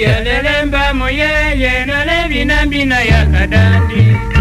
Yelelemba moyeye nale bina bina ya kadandi.